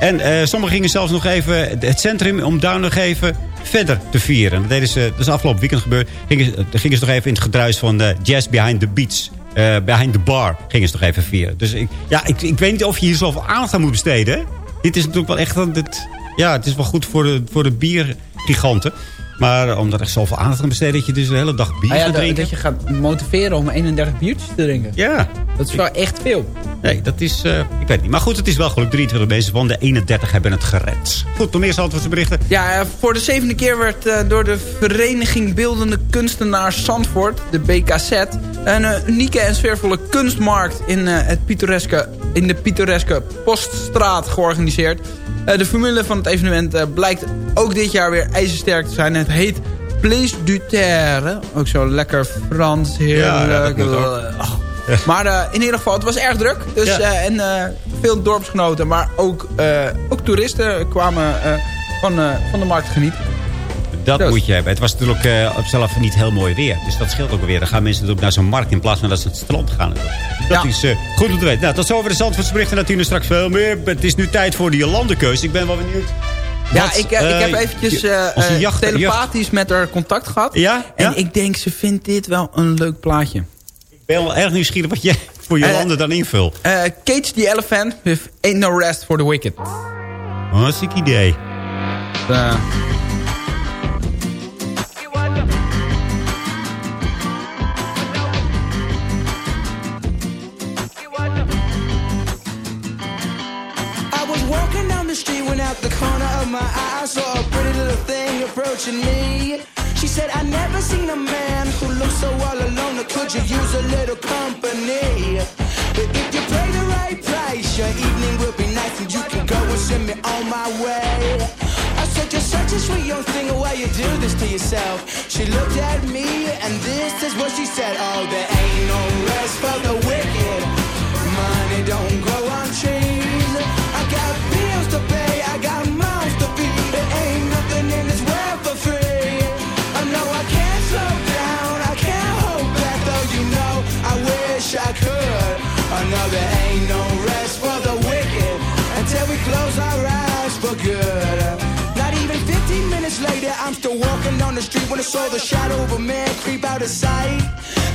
En eh, sommigen gingen zelfs nog even het centrum om daar nog even verder te vieren. Dat, deden ze, is afgelopen weekend gebeurd. Gingen, gingen ze nog even in het gedruis van de Jazz Behind the Beats. Eh, behind the Bar gingen ze nog even vieren. Dus ik, ja, ik, ik weet niet of je hier zoveel aandacht aan moet besteden. Dit is natuurlijk wel echt... Dit, ja, het is wel goed voor de, voor de biergiganten. Maar eh, om er echt zoveel aandacht aan te besteden... dat je dus de hele dag bier Ah ja, gaat dat, drinken. dat je gaat motiveren om 31 biertjes te drinken. Ja. Dat is wel echt veel. Nee, dat is... eh, ik weet het niet. Maar goed, het is wel gelukt. 23 mensen van de 31 hebben het gered. Goed, nog meer Zandvoortse berichten. Ja, eh, voor de zevende keer werd door de Vereniging Beeldende Kunstenaars Zandvoort, de BKZ, een unieke en sfeervolle kunstmarkt in, het pittoreske, in de pittoreske Poststraat georganiseerd. De formule van het evenement blijkt ook dit jaar weer ijzersterk te zijn. Het heet Place du Terre. Ook zo lekker Frans, heerlijk. Ja. Maar eh, in ieder geval, het was erg druk. Dus, Ja. eh, en eh, veel dorpsgenoten, maar ook, ook toeristen kwamen van, van de markt genieten. Dat Dus. moet je hebben. Het was natuurlijk op zelf niet heel mooi weer. Dus dat scheelt ook weer. Dan gaan mensen natuurlijk naar zo'n markt in plaats van dat ze naar het strand gaan. Dat Ja. is goed om te weten. Nou, tot zover de Zandvoortse berichten. Natuurlijk straks veel meer. Het is nu tijd voor die landenkeuze. Ik ben wel benieuwd. Ja, wat, ik, eh, ik heb eh, eventjes je- eh, jacht- telepathisch met haar contact gehad. Ja? En Ja? ik denk, ze vindt dit wel een leuk plaatje. Ik ben wel erg nieuwsgierig wat jij voor je landen dan invult. Cage the Elephant with Ain't No Rest for the Wicked. Hartstikke idee. Eh, saw a pretty little thing approaching me. She said, I never seen a man who looks so all alone. Or could you use a little company? But if you pay the right price, your evening will be nice and you can go and send me on my way. I said, You're such a sweet young thing, why you do this to yourself? She looked at me and this is what she said. Oh, there ain't no rest for the wicked. Money don't grow on trees. The street when I saw the shadow of a man creep out of sight.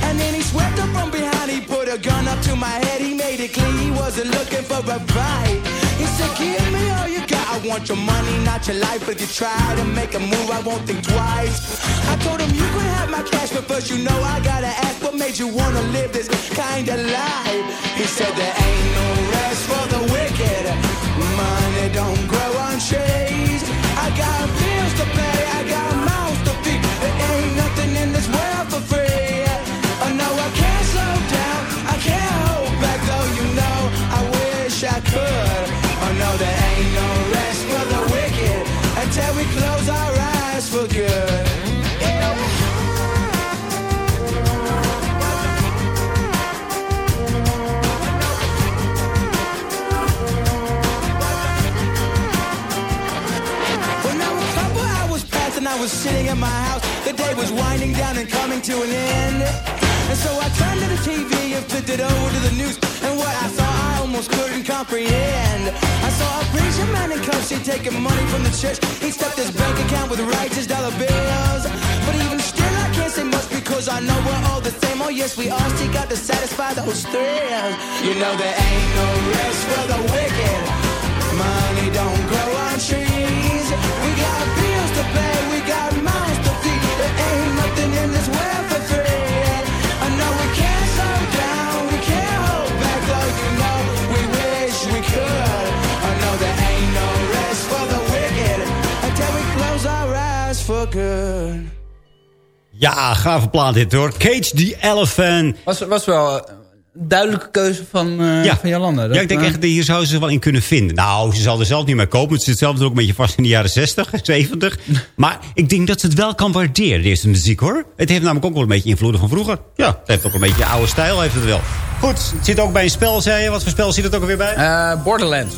And then he swept up from behind, he put a gun up to my head, he made it clear he wasn't looking for a fight. He said, Give me all you got, I want your money, not your life. If you try to make a move, I won't think twice. I told him, You can have my cash, but first you know I gotta ask, What made you wanna live this kind of life? He said, There ain't no rest for the wicked. Money don't grow on trees. I got in my house. The day was winding down and coming to an end. And so I turned to the TV and flipped it over to the news. And what I saw, I almost couldn't comprehend. I saw a preacher man in he taking money from the church. He stuffed his bank account with righteous dollar bills. But even still, I can't say much because I know we're all the same. Oh, yes, we all seek out to satisfy those thrills. You know, there ain't no rest for the wicked. Money don't grow on trees. We got bills to pay, good. Ja, gave plaat dit hoor. Cage the Elephant. Was, was wel eh, een duidelijke keuze van, eh van Jolanda. Ja, ik denk echt, hier zou ze wel in kunnen vinden. Nou, ze zal er zelf niet meer kopen. Het zit zelf ook een beetje vast in de jaren 60, 70. Maar ik denk dat ze het wel kan waarderen, deze muziek hoor. Het heeft namelijk ook wel een beetje invloeden van vroeger. Ja, het heeft ook een beetje oude stijl, heeft het wel. Goed, het zit ook bij een spel, zei je. Wat voor spel zit het ook alweer bij? Eh, Borderlands.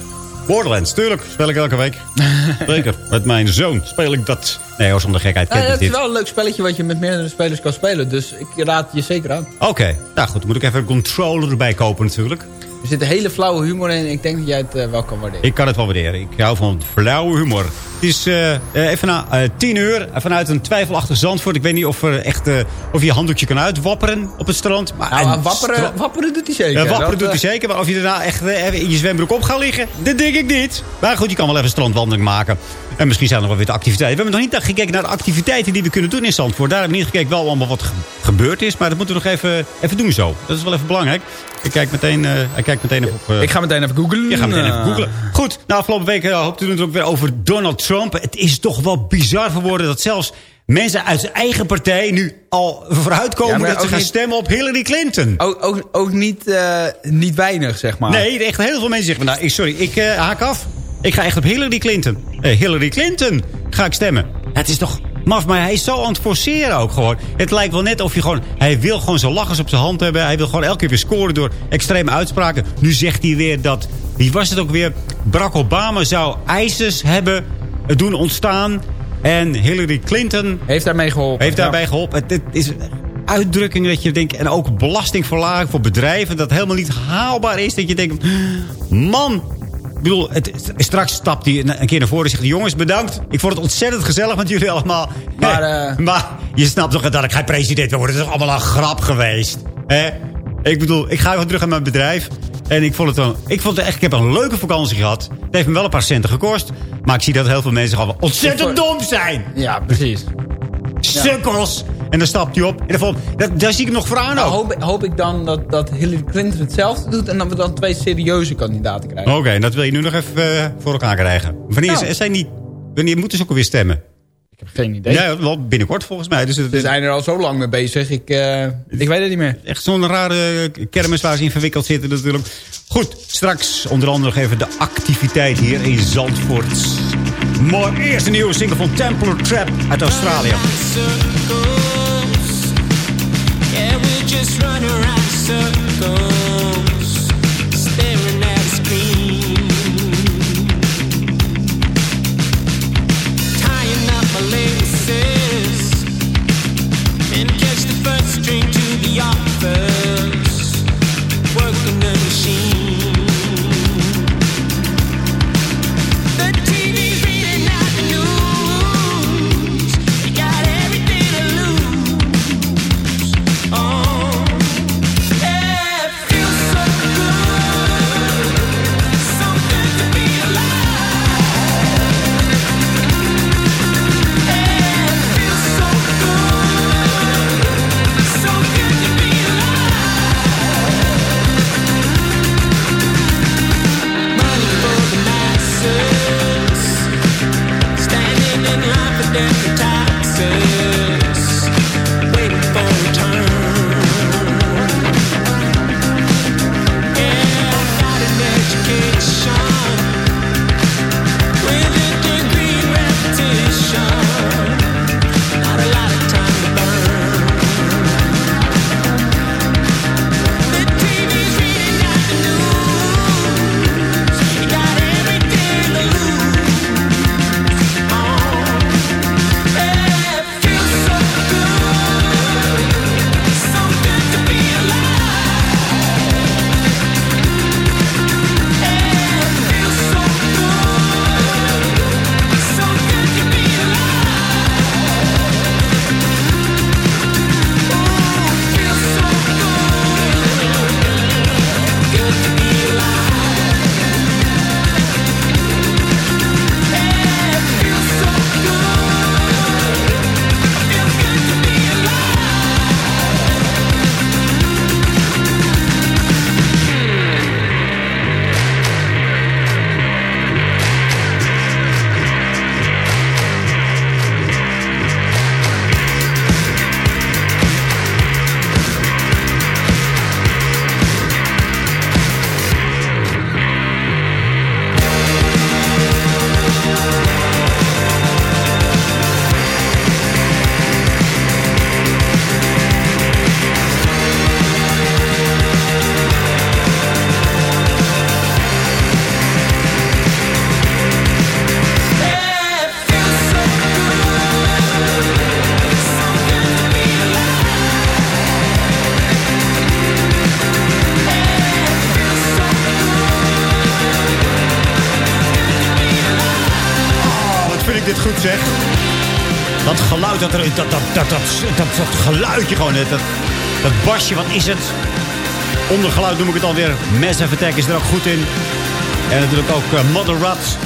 Borderlands, tuurlijk. Speel ik elke week. Zeker. Met mijn zoon speel ik dat. Nee hoor, zonder gekheid. Ja, kent het het is wel een leuk spelletje wat je met meerdere spelers kan spelen. Dus ik raad je zeker aan. Oké, nou goed. Dan moet ik even een controller erbij kopen natuurlijk. Er zit een hele flauwe humor in. Ik denk dat jij het eh, wel kan waarderen. Ik kan het wel waarderen. Ik hou van flauwe humor. Het is eh, eh, even na tien uur vanuit een twijfelachtig Zandvoort. Ik weet niet of, er echt, of je je handdoekje kan uitwapperen op het strand. Maar Nou, wapperen, wapperen doet hij zeker. Wapperen Dat, doet hij zeker. Maar of je daarna echt even in je zwembroek op gaat liggen, dat denk ik niet. Maar goed, je kan wel even een strandwandeling maken. En misschien zijn er nog wel weer de activiteiten. We hebben nog niet gekeken naar de activiteiten die we kunnen doen in Zandvoort. Daar hebben we niet gekeken wel allemaal wat ge- gebeurd is. Maar dat moeten we nog even, even doen zo. Dat is wel even belangrijk. Ik kijk meteen, eh, hij kijkt meteen even op... eh, Ik ga meteen even googlen. je gaat meteen even Eh, googlen. Goed, nou, afgelopen week uh, hoopten we het ook weer over Donald Trump. Het is toch wel bizar geworden dat zelfs mensen uit zijn eigen partij... nu al vooruitkomen Ja, dat ze gaan niet- stemmen op Hillary Clinton. Ook, ook, ook niet, niet weinig, zeg maar. Nee, echt heel veel mensen zeggen... Nou, ik- sorry, ik haak af. Ik ga echt op Hillary Clinton. Eh, Hillary Clinton ga ik stemmen. Het is toch maf, maar hij is zo aan het forceren ook gewoon. Het lijkt wel net of je gewoon... Hij wil gewoon zijn lachers op zijn hand hebben. Hij wil gewoon elke keer weer scoren door extreme uitspraken. Nu zegt hij weer dat... Wie was het ook weer? Barack Obama zou ISIS hebben eh, doen ontstaan. En Hillary Clinton... Heeft daarmee geholpen. Heeft daarbij geholpen. Het, het is uitdrukkingen dat je denkt... En ook belastingverlaging voor bedrijven. Dat helemaal niet haalbaar is. Dat je denkt... Man, bedoel, het, straks stapt hij een keer naar voren en zegt... Jongens, bedankt. Ik vond het ontzettend gezellig met jullie allemaal. Maar, eh, maar je snapt toch dat ik geen president wil worden. Het is toch allemaal een grap geweest. Hè? Ik bedoel, ik ga even terug aan mijn bedrijf. En ik vond het wel... Ik, vond het echt, ik heb een leuke vakantie gehad. Het heeft me wel een paar centen gekost. Maar ik zie dat heel veel mensen gewoon ontzettend dom zijn. Ja, precies. Sukkels. En dan stapt hij op. En dan vond, dat, daar zie ik hem nog voor aan Nou, hoop, hoop ik dan dat, dat Hillary Clinton hetzelfde doet... en dat we dan twee serieuze kandidaten krijgen. Oké, en dat wil je nu nog even eh, voor elkaar krijgen. Wanneer, Nou. zijn niet, wanneer moeten ze ook alweer stemmen? Ik heb geen idee. Ja, wel binnenkort volgens mij. Dus is zijn er al zo lang mee bezig. Ik, eh, ik weet het niet meer. echt zo'n rare kermis waar ze in verwikkeld zitten natuurlijk. Goed, straks onder andere nog even de activiteit hier in Zandvoort. Maar eerst een nieuwe single van Templar Trap uit Australië. Yeah, we just run around in circles, dat, dat, geluidje gewoon. Dat, dat basje, wat is het? Ondergeluid noem ik het alweer. Massive Attack is er ook goed in. En natuurlijk ook uh, Mother Rats.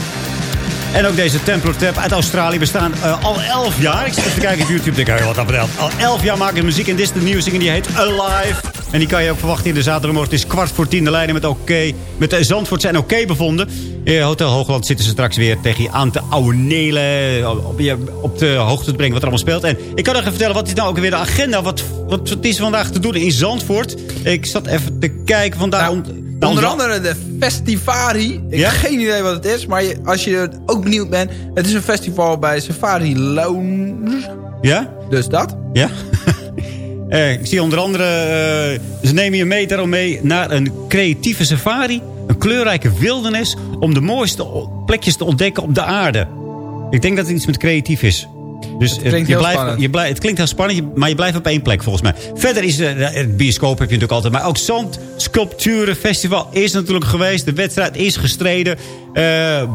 En ook deze Templar Tap uit Australië bestaan uh, al 11 jaar. Ik zit even te kijken op YouTube. Denk, ik, wat dat betreft. Al 11 jaar maken ze muziek. En dit is de nieuwe zinger die heet Alive. En die kan je ook verwachten in de zaterdagmorgen. Het is kwart voor tien. De lijnen met, oké, met de Zandvoort zijn oké bevonden. In Hotel Hoogland zitten ze straks weer tegen je aan te oude nelen. Op, je, op de hoogte te brengen wat er allemaal speelt. En ik kan nog even vertellen, wat is nou ook weer de agenda? Wat, wat, wat is vandaag te doen in Zandvoort? Ik zat even te kijken. Vandaag... Nou, Onder andere de Festivari. Ik Ja? heb geen idee wat het is. Maar je, als je ook benieuwd bent. Het is een festival bij Safari Lounge. Ja? Dus dat. Ja? Eh, ik zie onder andere... eh, ze nemen je mee daarom mee naar een creatieve safari. Kleurrijke wildernis. Om de mooiste plekjes te ontdekken op de aarde. Ik denk dat het iets met creatief is. Dus Het klinkt je heel blijft, spannend. Je blijft, het klinkt heel spannend, maar je blijft op één plek volgens mij. Verder is eh, het bioscoop heb je natuurlijk altijd. Maar ook Zandsculpturenfestival is natuurlijk geweest. De wedstrijd is gestreden. Eh, b-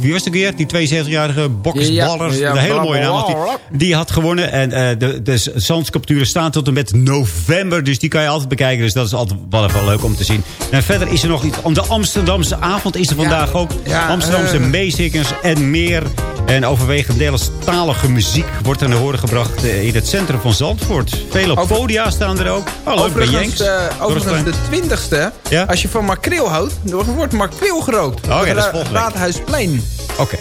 wie was het weer? Die 72-jarige Bokkers Ja, een hele mooie naam. Die, die had gewonnen. En eh, de, de zandsculpturen staan tot en met november. Dus die kan je altijd bekijken. Dus dat is altijd wel even leuk om te zien. En verder is er nog iets. Om de Amsterdamse avond is er vandaag ook. Amsterdamse eh. meezingers en meer. En overwegend Nederlandstalige muziek wordt aan de horen gebracht eh, in het centrum van Zandvoort. Vele Over- podia staan er ook. Hallo, ik ben Overigens, Jenks. eh, overigens de 20ste. Ja? Als je van makreel houdt. Wordt makreel gerookt. Oh ja, Op dat is Oké.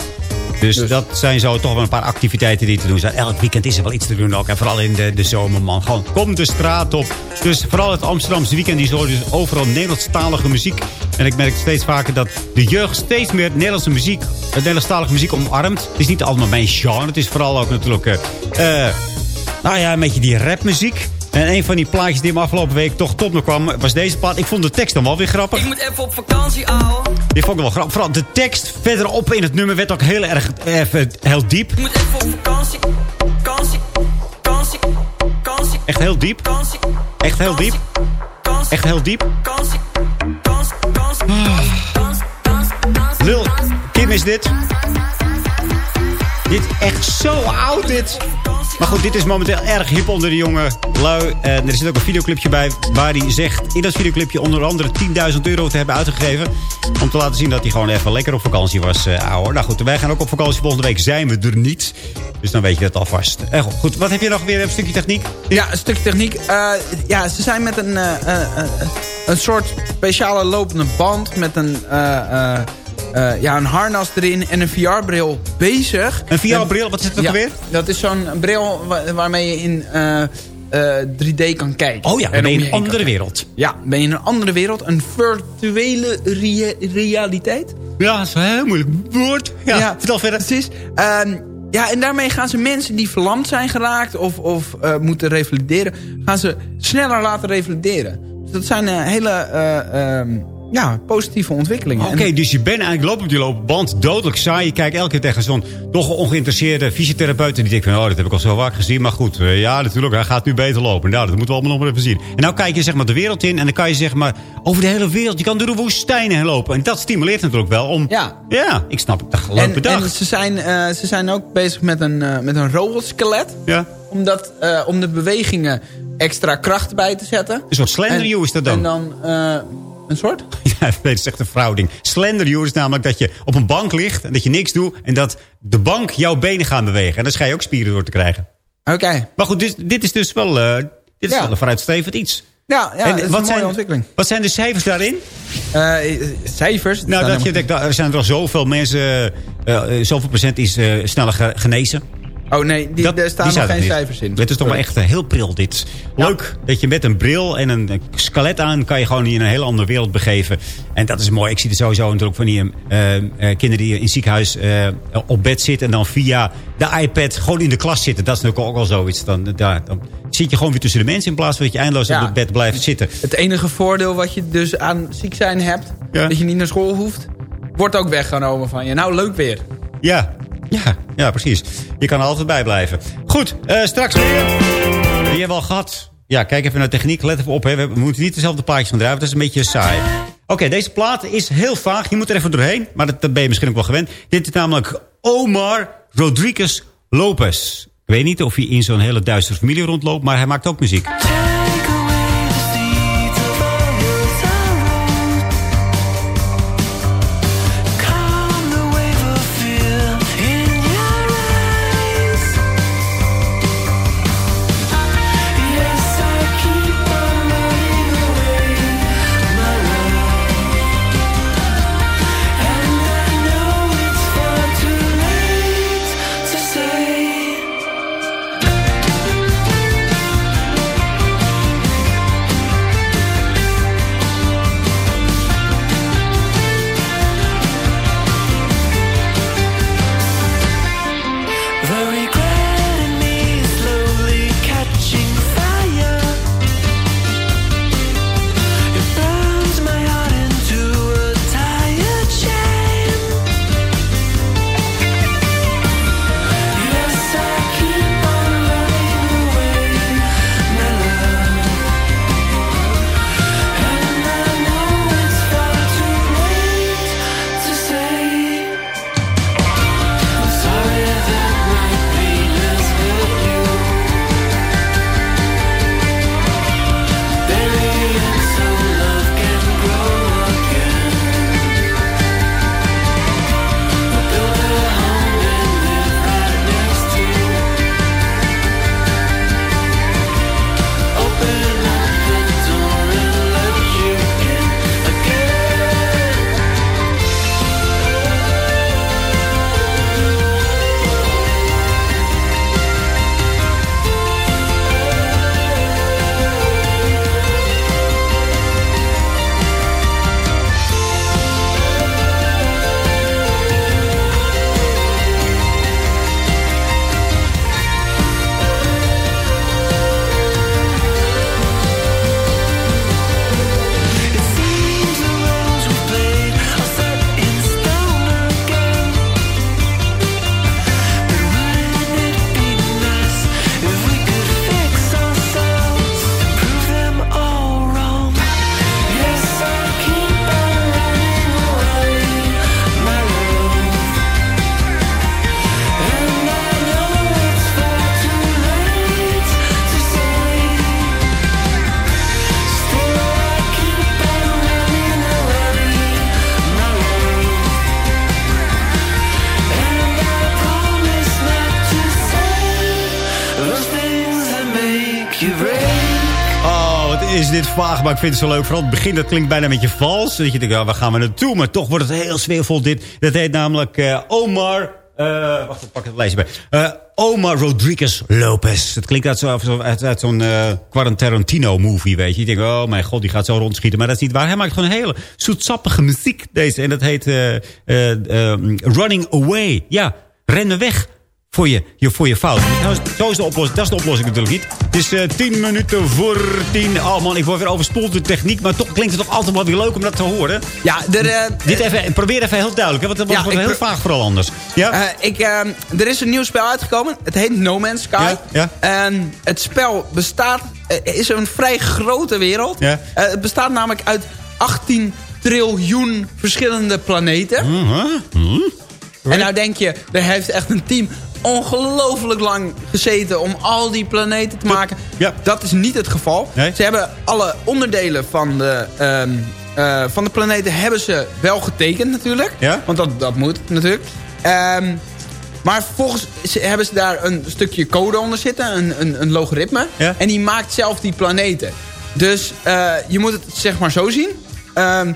Dus, dat zijn zo toch wel een paar activiteiten die te doen zijn. Elk weekend is er wel iets te doen ook. En vooral in de, de zomer, man. Gewoon, kom de straat op. Dus vooral het Amsterdamse weekend. Die zo dus overal Nederlandstalige muziek. En ik merk steeds vaker dat de jeugd steeds meer Nederlandse muziek... eh, Nederlandstalige muziek omarmt. Het is niet allemaal mijn genre. Het is vooral ook natuurlijk... eh, nou ja, een beetje die rapmuziek. En een van die plaatjes die me afgelopen week toch top nog kwam... was deze plaat. Ik vond de tekst dan wel weer grappig. Ik moet even op vakantie, ouwe. Die vond ik wel grappig. Vooral de tekst verderop in het nummer werd ook heel erg even, heel diep. Ik moet even op vakantie. Vakantie. Vakantie. Vakantie. Echt heel diep. Vakantie. Echt heel diep. Echt heel diep. Vakantie. Lul, Kim is dit. Dit is echt zo oud, dit. Maar goed, dit is momenteel erg hip onder de jonge lui. En er zit ook een videoclipje bij waar hij zegt... in dat videoclipje onder andere 10.000 euro te hebben uitgegeven... om te laten zien dat hij gewoon even lekker op vakantie was, uh. Nou goed, wij gaan ook op vakantie. Volgende week zijn we er niet. Dus dan weet je dat alvast. Eh, goed, wat heb je nog weer? Een stukje techniek? Ja, een stukje techniek. Uh, ja, ze zijn met een, een soort speciale lopende band... met een... Uh, ja, een harnas erin en een VR-bril bezig. Een VR-bril? Wat is ook ja, weer? Dat is zo'n bril wa waarmee je in uh, 3D kan kijken. Oh ja, ben je in een andere wereld. Ja, ben je in een andere wereld. Een virtuele rea realiteit. Ja, dat is een heel moeilijk woord. Ja, ja vertel verder. Precies. Um, ja, en daarmee gaan ze mensen die verlamd zijn geraakt... of, of uh, moeten revalideren... gaan ze sneller laten revalideren. Dus dat zijn uh, hele... Uh, um, ja, positieve ontwikkelingen. Oké, okay, dus je bent eigenlijk lopen op die loopband dodelijk saai. Je kijkt elke keer tegen zo'n toch ongeïnteresseerde fysiotherapeut. En die denkt van, oh, dat heb ik al zo vaak gezien. Maar goed, uh, ja, natuurlijk, hij gaat nu beter lopen. Nou, dat moeten we allemaal nog maar even zien. En nou kijk je zeg maar de wereld in. En dan kan je zeg maar over de hele wereld. Je kan door de woestijnen heen lopen. En dat stimuleert natuurlijk wel om... Ja. Ja, ik snap het. Leuk bedacht. En ze zijn, uh, ze zijn ook bezig met een, uh, met een robotskelet. Ja. Om, dat, uh, om de bewegingen extra kracht bij te zetten. Een soort slender is dat dan? En dan... Een soort? Ja, dat is echt een vrouwding. Slender you is namelijk dat je op een bank ligt en dat je niks doet. En dat de bank jouw benen gaan bewegen. En daar schijnt je ook spieren door te krijgen. Oké. Okay. Maar goed, dit, dit, is dus wel, uh, dit is ja. wel een vooruitstrevend iets. Ja, ja en dat is wat een zijn, ontwikkeling. Wat zijn de cijfers daarin? Uh, cijfers? Nou, dat je denkt, er zijn er al zoveel mensen, uh, zoveel procent is sneller genezen. Oh nee, die, dat, daar staan nog geen cijfers in. Het is toch wel echt heel pril dit. Leuk ja. dat je met een bril en een, een skelet aan... kan je gewoon in een hele andere wereld begeven. En dat is mooi. Ik zie er sowieso natuurlijk van die uh, uh, kinderen die in het ziekenhuis op bed zitten... en dan via de iPad gewoon in de klas zitten. Dat is natuurlijk ook al zoiets. Dan, daar, dan zit je gewoon weer tussen de mensen... in plaats van dat je eindeloos ja. op het bed blijft zitten. Het enige voordeel wat je dus aan ziek zijn hebt... Ja. dat je niet naar school hoeft... wordt ook weggenomen van je. Nou, leuk weer. Ja, ja, ja, precies. Je kan er altijd bij blijven. Goed, uh, straks weer. Die hebben we al gehad. Ja, kijk even naar de techniek. Let even op. Hè. We moeten niet dezelfde paardjes van drijven. Dat is een beetje saai. Oké, deze plaat is heel vaag. Je moet er even doorheen. Maar dat, dat ben je misschien ook wel gewend. Dit is namelijk Omar Rodriguez Lopez. Ik weet niet of hij in zo'n hele duistere familie rondloopt, maar hij maakt ook muziek. The regret dit vaag, maar ik vind het zo leuk. Vooral het begin, dat klinkt bijna een beetje vals. Dat je denkt, ja, waar gaan we naartoe? Maar toch wordt het heel sfeervol dit. Dat heet namelijk eh, Omar... eh, wacht, ik pak het lijstje bij. Eh, Omar Rodriguez Lopez. Het klinkt uit, zo, zo'n Quentin Tarantino-movie, weet je. Je denkt, oh mijn god, die gaat zo rondschieten. Maar dat is niet waar. Hij maakt gewoon hele zoetsappige muziek, deze. En dat heet Running Away. Ja, rennen weg voor je, je, voor je fout. Nou, zo is de oplossing. Dat is de oplossing natuurlijk niet. Het is eh, tien minuten voor tien. Oh man, ik word weer overspoeld door techniek. Maar toch klinkt het toch altijd wel weer leuk om dat te horen. Ja, er, eh, Dit even, probeer even heel duidelijk. Hè, want dat wordt Ja, wordt heel vaag vooral anders. Ja? Eh, ik, eh, er is een nieuw spel uitgekomen. Het heet No Man's Sky. Ja, het spel bestaat... is een vrij grote wereld. Ja. Het bestaat namelijk uit 18 triljoen verschillende planeten. En nou denk je, er heeft echt een team ongelooflijk lang gezeten om al die planeten te maken. Ja. Dat is niet het geval. Nee. Ze hebben alle onderdelen van de, ehm, eh, van de planeten hebben ze wel getekend natuurlijk. Ja. Want dat, dat moet natuurlijk. Ehm, maar vervolgens ze- hebben ze daar een stukje code onder zitten. Een, een, een logaritme. Ja. En die maakt zelf die planeten. Dus eh, je moet het zeg maar zo zien. Ehm,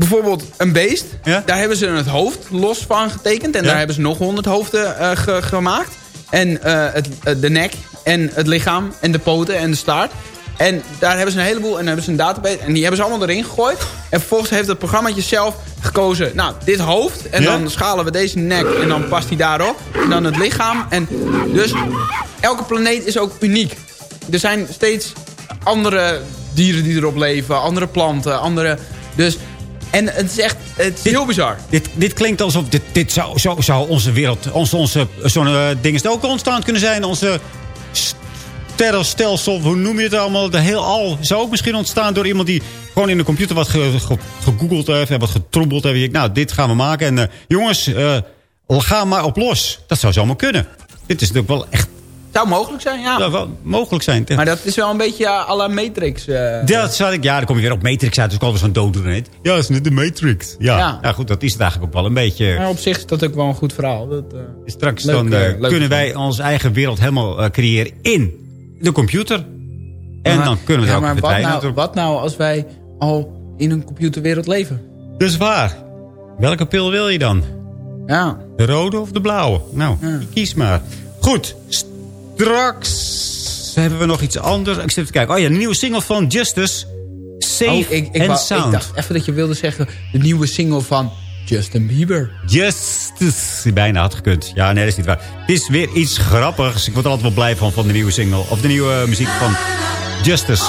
bijvoorbeeld een beest. Ja. Daar hebben ze het hoofd los van getekend. En Ja. daar hebben ze nog honderd hoofden eh, ge- gemaakt. En eh, het, eh, de nek en het lichaam en de poten en de staart. En daar hebben ze een heleboel en dan hebben ze een database. En die hebben ze allemaal erin gegooid. En vervolgens heeft het programmaatje zelf gekozen. Nou, dit hoofd. En Ja. dan schalen we deze nek. En dan past die daarop. En dan het lichaam. En dus elke planeet is ook uniek. Er zijn steeds andere dieren die erop leven. Andere planten. Andere... Dus... En het is echt het is heel bizar. Dit, dit klinkt alsof dit, dit zou, zo, zou onze wereld, onze, onze, zo'n eh, ding is ook ontstaan kunnen zijn. Onze sterrenstelsel, hoe noem je het allemaal? De heelal zou ook misschien ontstaan door iemand die gewoon in de computer wat ge- ge- gegoogeld heeft en wat getroebeld heeft. Nou, dit gaan we maken. En eh, jongens, eh, ga maar op los. Dat zou zomaar kunnen. Dit is natuurlijk wel echt... Zou mogelijk zijn, ja. Zou wel mogelijk zijn. Maar dat is wel een beetje ja, à la Matrix. eh. Dat zat ik, ja, dan kom je weer op Matrix uit. Dus ik alweer zo'n dood net. Ja, dat is net de Matrix. Ja. Ja. ja. goed, dat is het eigenlijk ook wel een beetje. Maar op zich is dat ook wel een goed verhaal. Dat, eh, Straks leuk, dan eh, leuk kunnen wij onze eigen wereld helemaal creëren in de computer. En Maar- dan kunnen we ja, ook maar wat nou, wat nou als wij al in een computerwereld leven? Is waar. Welke pil wil je dan? Ja. De rode of de blauwe? Nou, kies maar. Goed, straks hebben we nog iets anders. Ik zit even te kijken. Oh ja, de nieuwe single van Justice. Safe Oh, ik, ik, and wou- Sound. ik dacht even dat je wilde zeggen de nieuwe single van Justin Bieber. Justice. Bijna had gekund. Ja, nee, dat is niet waar. Het is weer iets grappigs. Ik word er altijd wel blij van, van de nieuwe single. Of de nieuwe muziek van Justice.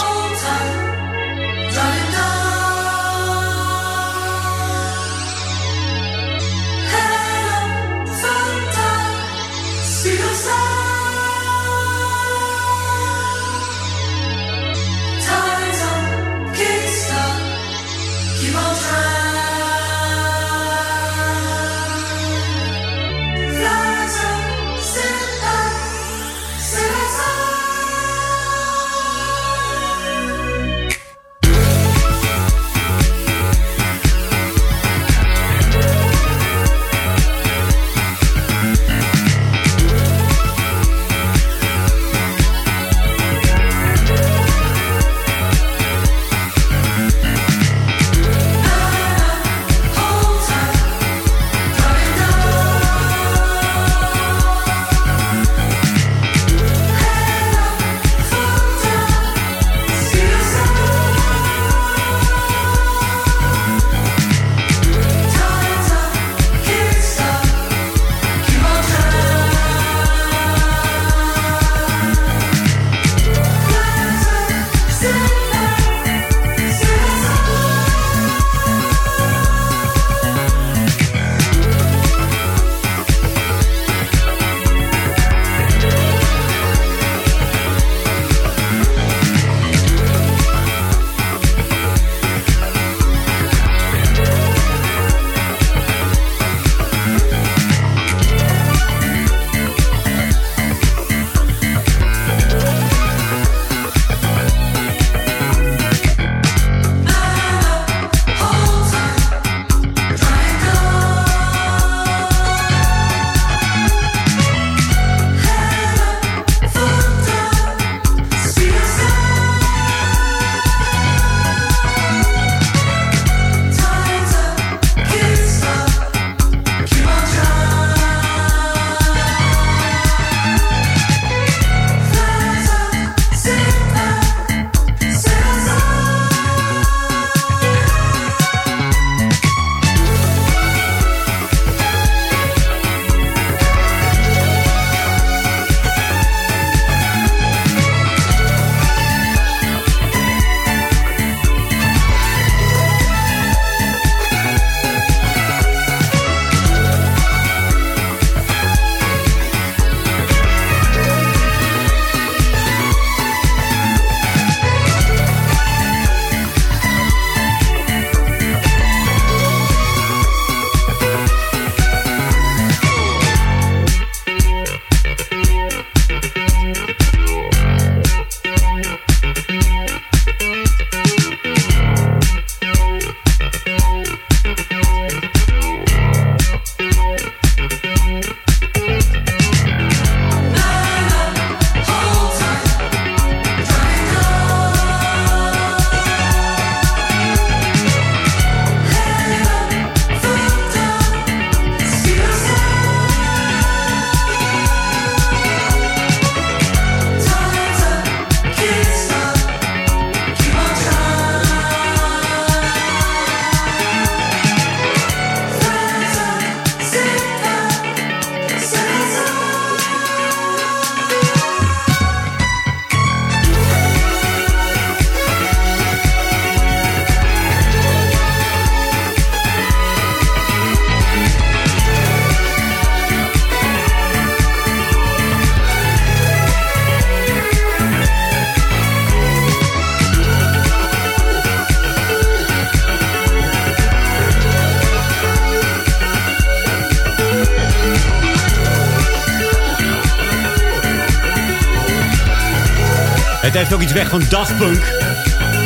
Heeft ook iets weg van Daft Punk.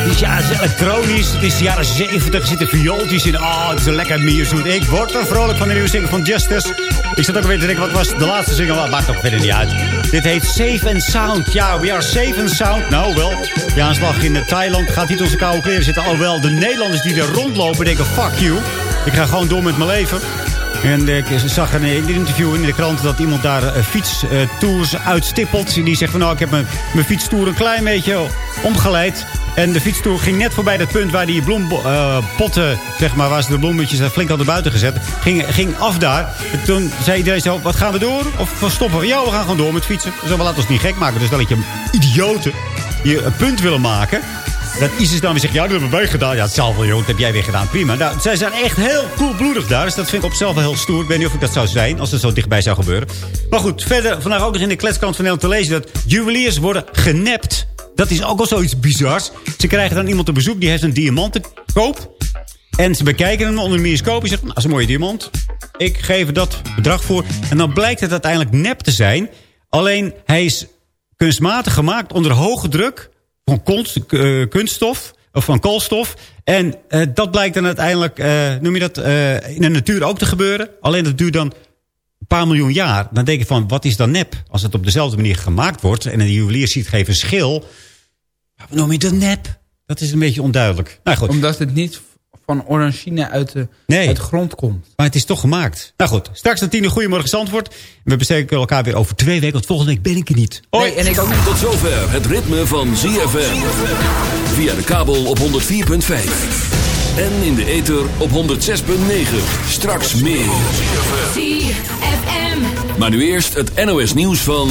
Is, ja, het is elektronisch. Het is de jaren 70. Er zitten viooltjes in. Oh, het is een lekker mierzoet. Ik word er vrolijk van de nieuwe single van Justice. Ik zat ook weer te denken, wat was de laatste single? Maar maakt ook verder niet uit. Dit heet Safe and Sound. Ja, we are safe and sound. Nou wel, de aanslag in Thailand gaat niet onze koude kleren zitten. Alhoewel, de Nederlanders die er rondlopen denken, fuck you. Ik ga gewoon door met mijn leven. En ik zag in een interview in de krant dat iemand daar uh, fietstours uitstippelt. Die zegt van nou, ik heb mijn, mijn fietstoer een klein beetje omgeleid. En de fietstoer ging net voorbij dat punt waar die bloempotten, zeg maar, waar ze de bloemetjes flink hadden buiten gezet, ging, ging af daar. En toen zei iedereen zo, wat gaan we door? Of we stoppen we? Ja, we gaan gewoon door met fietsen. We laten ons niet gek maken. Dus dat je idioten die een punt willen maken. Dat ISIS dan weer zegt, ja, dat hebben wij gedaan. Ja, hetzelfde, joh, dat heb jij weer gedaan. Prima. Nou, zij zijn echt heel koelbloedig daar. Dus dat vind ik op zichzelf wel heel stoer. Ik weet niet of ik dat zou zijn, als het zo dichtbij zou gebeuren. Maar goed, verder vandaag ook nog in de kletskant van Nederland te lezen... dat juweliers worden genept. Dat is ook al zoiets bizars. Ze krijgen dan iemand op bezoek, die heeft een diamant te koop. En ze bekijken hem onder een microscoop. en zeggen, nou, dat is een mooie diamant. Ik geef dat bedrag voor. En dan blijkt het uiteindelijk nep te zijn. Alleen, hij is kunstmatig gemaakt onder hoge druk van uh, kunststof of van koolstof. En uh, dat blijkt dan uiteindelijk, uh, noem je dat, in de natuur ook te gebeuren. Alleen dat duurt dan een paar miljoen jaar. Dan denk je van, wat is dan nep? Als het op dezelfde manier gemaakt wordt en een juwelier ziet geven schil. Wat noem je dat nep? Dat is een beetje onduidelijk. Nou, goed. Omdat het niet van orangine uit de, nee, uit de grond komt. Maar het is toch gemaakt. Nou goed, straks de tien Goedemorgen Zandvoort. We besteken elkaar weer over twee weken, want volgende week ben ik er niet. Hoi. Nee, en ik ook niet. Tot zover het ritme van ZFM. Via de kabel op 104.5. En in de ether op 106.9. Straks meer. ZFM. Maar nu eerst het NOS nieuws van...